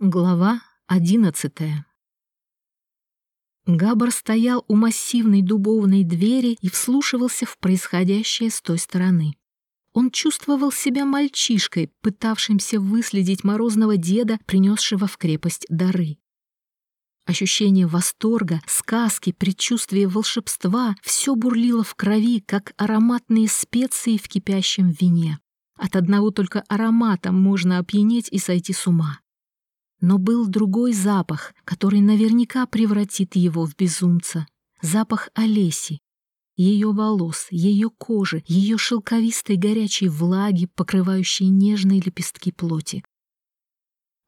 Глава одиннадцатая Габар стоял у массивной дубовной двери и вслушивался в происходящее с той стороны. Он чувствовал себя мальчишкой, пытавшимся выследить морозного деда, принесшего в крепость дары. Ощущение восторга, сказки, предчувствие волшебства — все бурлило в крови, как ароматные специи в кипящем вине. От одного только аромата можно опьянеть и сойти с ума. Но был другой запах, который наверняка превратит его в безумца. Запах Олеси. Ее волос, ее кожи, ее шелковистой горячей влаги, покрывающей нежные лепестки плоти.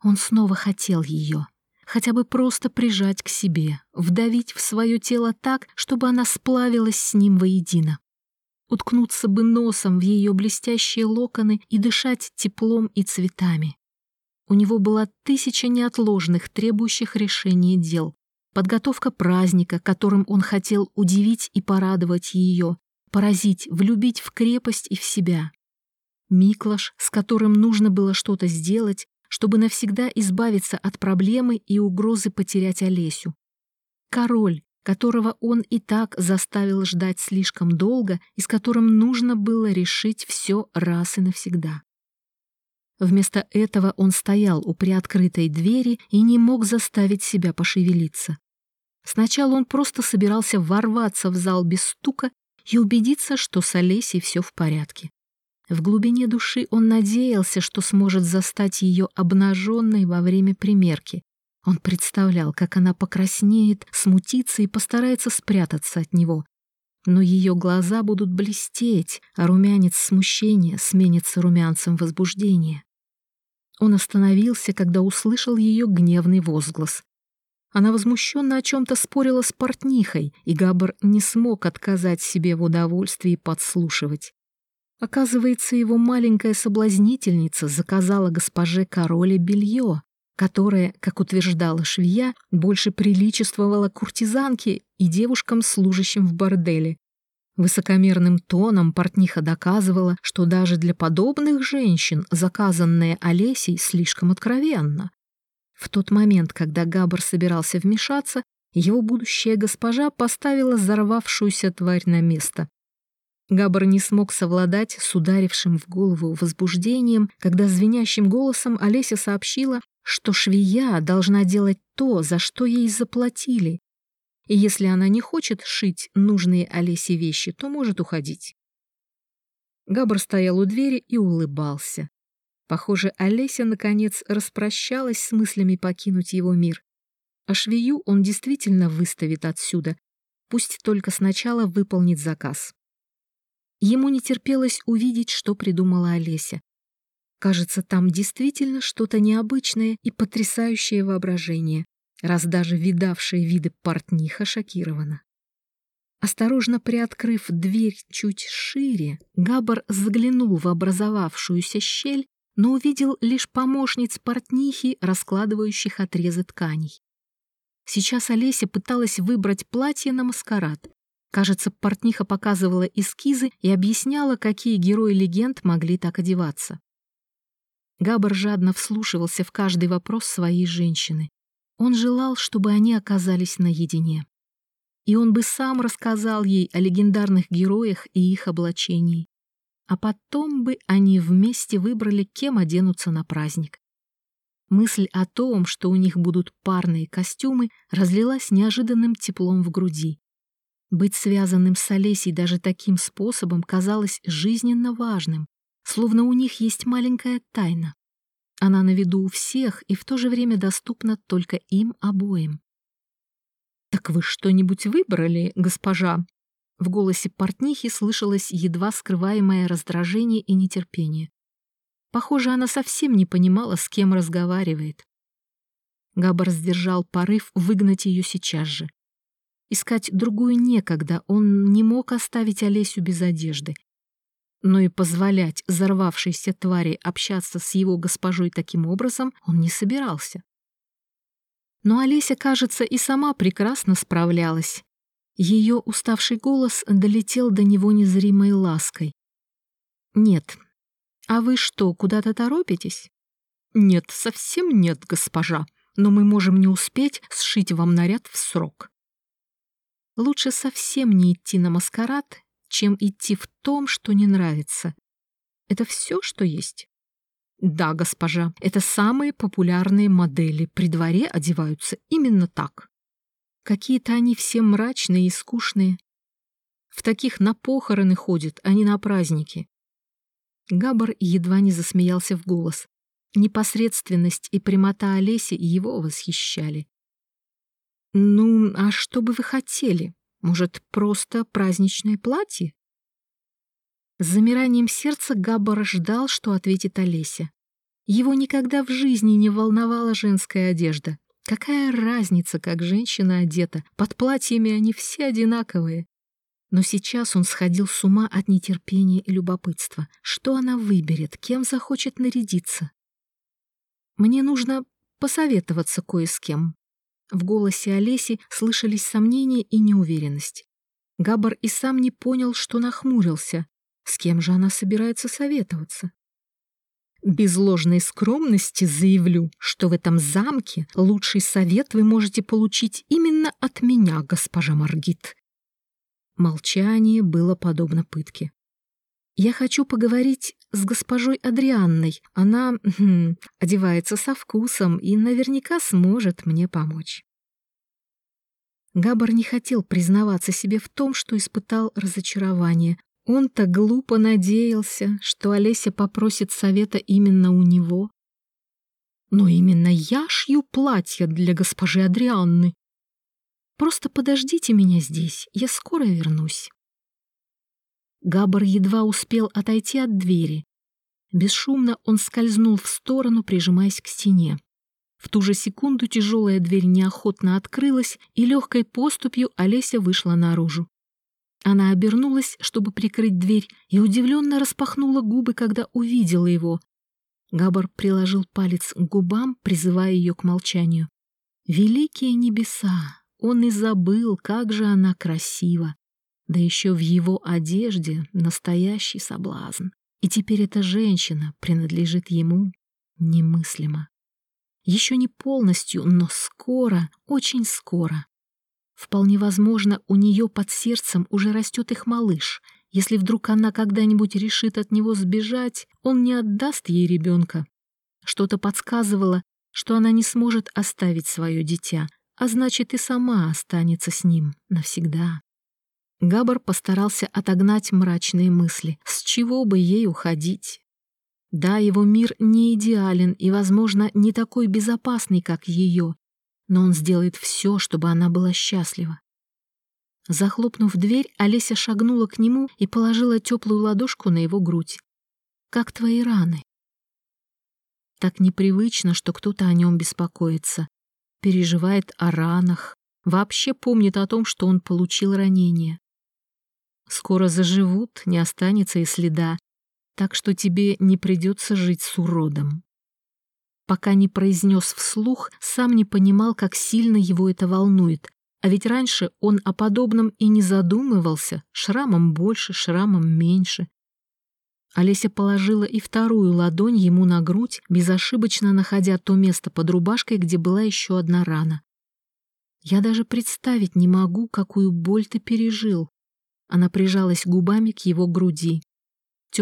Он снова хотел ее, хотя бы просто прижать к себе, вдавить в свое тело так, чтобы она сплавилась с ним воедино. Уткнуться бы носом в ее блестящие локоны и дышать теплом и цветами. У него была тысяча неотложных, требующих решения дел. Подготовка праздника, которым он хотел удивить и порадовать ее, поразить, влюбить в крепость и в себя. Миклаш, с которым нужно было что-то сделать, чтобы навсегда избавиться от проблемы и угрозы потерять Олесю. Король, которого он и так заставил ждать слишком долго и с которым нужно было решить все раз и навсегда. Вместо этого он стоял у приоткрытой двери и не мог заставить себя пошевелиться. Сначала он просто собирался ворваться в зал без стука и убедиться, что с Олесей все в порядке. В глубине души он надеялся, что сможет застать ее обнаженной во время примерки. Он представлял, как она покраснеет, смутится и постарается спрятаться от него. Но ее глаза будут блестеть, а румянец смущения сменится румянцем возбуждения. Он остановился, когда услышал ее гневный возглас. Она возмущенно о чем-то спорила с портнихой, и Габр не смог отказать себе в удовольствии подслушивать. Оказывается, его маленькая соблазнительница заказала госпоже короле белье, которое, как утверждала швея, больше приличествовало куртизанке и девушкам, служащим в борделе. Высокомерным тоном портниха доказывала, что даже для подобных женщин заказанное Олесей слишком откровенно. В тот момент, когда Габр собирался вмешаться, его будущая госпожа поставила взорвавшуюся тварь на место. Габр не смог совладать с ударившим в голову возбуждением, когда звенящим голосом Олеся сообщила, что швея должна делать то, за что ей заплатили, и если она не хочет шить нужные Олесе вещи, то может уходить. Габр стоял у двери и улыбался. Похоже, Олеся, наконец, распрощалась с мыслями покинуть его мир. А швею он действительно выставит отсюда, пусть только сначала выполнит заказ. Ему не терпелось увидеть, что придумала Олеся. Кажется, там действительно что-то необычное и потрясающее воображение раз даже видавшая виды портниха шокирована. Осторожно приоткрыв дверь чуть шире, Габар заглянул в образовавшуюся щель, но увидел лишь помощниц портнихи, раскладывающих отрезы тканей. Сейчас Олеся пыталась выбрать платье на маскарад. Кажется, портниха показывала эскизы и объясняла, какие герои легенд могли так одеваться. Габар жадно вслушивался в каждый вопрос своей женщины. Он желал, чтобы они оказались наедине. И он бы сам рассказал ей о легендарных героях и их облачении. А потом бы они вместе выбрали, кем оденутся на праздник. Мысль о том, что у них будут парные костюмы, разлилась неожиданным теплом в груди. Быть связанным с Олесей даже таким способом казалось жизненно важным, словно у них есть маленькая тайна. Она на виду у всех и в то же время доступна только им обоим. «Так вы что-нибудь выбрали, госпожа?» В голосе портнихи слышалось едва скрываемое раздражение и нетерпение. Похоже, она совсем не понимала, с кем разговаривает. Габар сдержал порыв выгнать ее сейчас же. Искать другую некогда, он не мог оставить Олесю без одежды, но и позволять взорвавшейся твари общаться с его госпожой таким образом он не собирался. Но Олеся, кажется, и сама прекрасно справлялась. Ее уставший голос долетел до него незримой лаской. «Нет. А вы что, куда-то торопитесь?» «Нет, совсем нет, госпожа, но мы можем не успеть сшить вам наряд в срок». Лучше совсем не идти на маскарад, чем идти в том, что не нравится. Это все, что есть? Да, госпожа, это самые популярные модели. При дворе одеваются именно так. Какие-то они все мрачные и скучные. В таких на похороны ходят, а не на праздники. Габар едва не засмеялся в голос. Непосредственность и прямота Олеси его восхищали. «Ну, а что бы вы хотели? Может, просто праздничное платье?» С замиранием сердца Габбара ждал, что ответит Олеся. Его никогда в жизни не волновала женская одежда. Какая разница, как женщина одета? Под платьями они все одинаковые. Но сейчас он сходил с ума от нетерпения и любопытства. Что она выберет, кем захочет нарядиться? Мне нужно посоветоваться кое с кем. В голосе Олеси слышались сомнения и неуверенность. Габар и сам не понял, что нахмурился. С кем же она собирается советоваться? Без ложной скромности заявлю, что в этом замке лучший совет вы можете получить именно от меня, госпожа Маргит. Молчание было подобно пытке. Я хочу поговорить с госпожой Адрианной. Она хм, одевается со вкусом и наверняка сможет мне помочь. Габар не хотел признаваться себе в том, что испытал разочарование. Он-то глупо надеялся, что Олеся попросит совета именно у него. Но именно я шью платье для госпожи Адрианны. Просто подождите меня здесь, я скоро вернусь. Габар едва успел отойти от двери. Бесшумно он скользнул в сторону, прижимаясь к стене. В ту же секунду тяжелая дверь неохотно открылась, и легкой поступью Олеся вышла наружу. Она обернулась, чтобы прикрыть дверь, и удивленно распахнула губы, когда увидела его. Габар приложил палец к губам, призывая ее к молчанию. «Великие небеса! Он и забыл, как же она красива. Да еще в его одежде настоящий соблазн. И теперь эта женщина принадлежит ему немыслимо. Еще не полностью, но скоро, очень скоро. Вполне возможно, у нее под сердцем уже растет их малыш. Если вдруг она когда-нибудь решит от него сбежать, он не отдаст ей ребенка. Что-то подсказывало, что она не сможет оставить свое дитя, а значит и сама останется с ним навсегда. Габар постарался отогнать мрачные мысли. С чего бы ей уходить? Да, его мир не идеален и, возможно, не такой безопасный, как ее, но он сделает все, чтобы она была счастлива. Захлопнув дверь, Олеся шагнула к нему и положила теплую ладошку на его грудь. «Как твои раны?» Так непривычно, что кто-то о нем беспокоится переживает о ранах, вообще помнит о том, что он получил ранение. Скоро заживут, не останется и следа, так что тебе не придется жить с уродом. Пока не произнес вслух, сам не понимал, как сильно его это волнует, а ведь раньше он о подобном и не задумывался, шрамом больше, шрамом меньше. Олеся положила и вторую ладонь ему на грудь, безошибочно находя то место под рубашкой, где была еще одна рана. «Я даже представить не могу, какую боль ты пережил». Она прижалась губами к его груди.